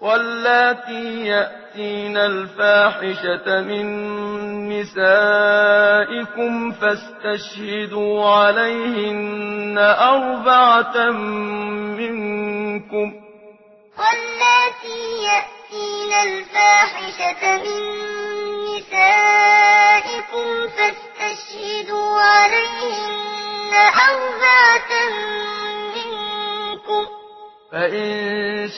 واللاتي يأتين الفاحشة من نسائكم فاستشهدوا عليهن أربعة منكم واللاتي يأتين الفاحشة من نسائكم فاستشهدوا عليهن أربعة منكم فإن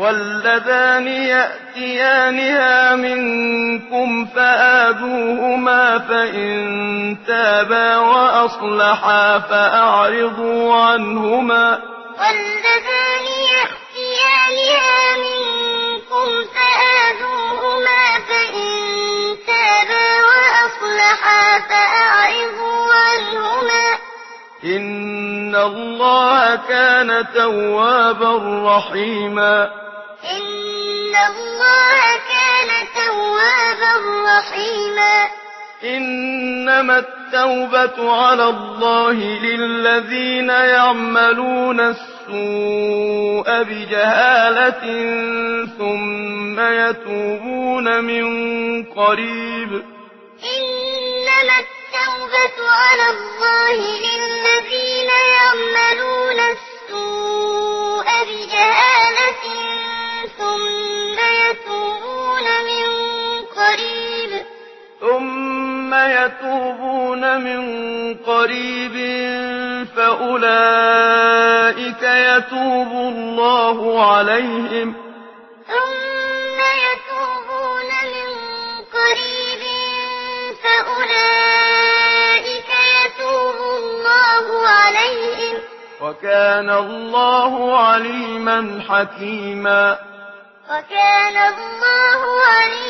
واللذان يأتيانها منكم فآذوهما فإن تابا وأصلحا فأعرضوا عنهما واللذان يأتيانها منكم فآذوهما فإن تابا وأصلحا فأعرضوا عنهما إن الله كان توابا رحيما ان الله كان توابا رحيما انما التوبه على الله للذين يعملون السوء بجهاله ثم يتوبون من قريب انما التوبه على الله للذين يتوبون من قريب فأولئك يتوب الله عليهم. ثم يتوبون من قريب فأولئك يتوب الله عليهم. وكان الله عليما حكيما. وكان الله عليما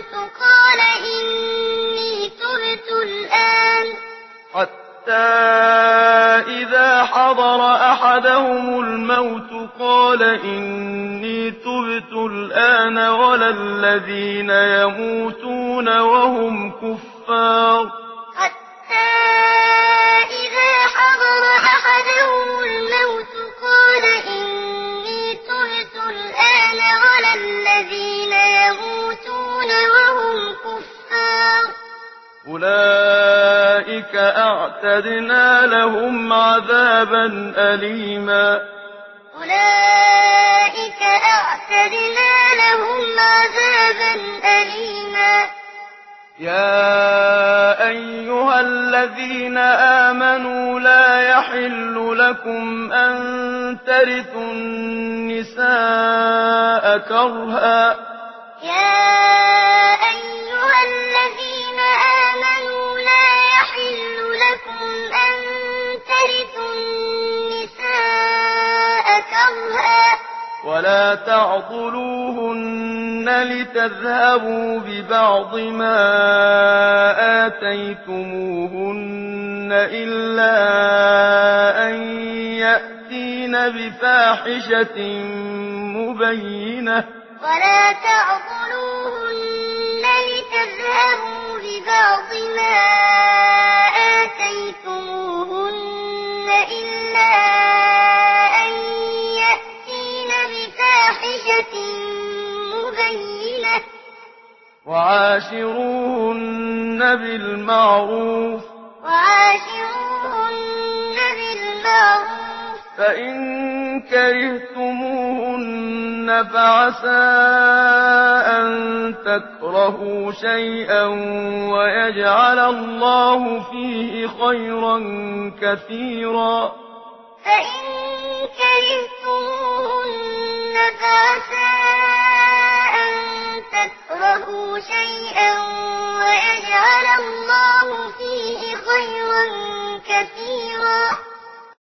قال إني تبت الآن. حتى إذا حضر أحدهم الموت قال إني تبت الآن ولا الذين يموتون وهم أولئك أعتدنا لهم عذابا أليما أولئك أعتدنا لهم عذابا أليما يا أيها الذين آمنوا لا يحل لكم أن ترثوا النساء كرها يا أيها الذين آمنوا ولا تعطلوهن لتذهبوا ببعض ما آتيتموهن إلا أن يأتين بفاحشة مبينة. ولا تعطلوهن لتذهبوا بينة وعاشرون بالمعروف. وعاشرون بالمعروف. فإن كرهتموهن فعسى أن تكرهوا شيئا ويجعل الله فيه خيرا كثيرا. فإن كرهتموهن فعسى 声音。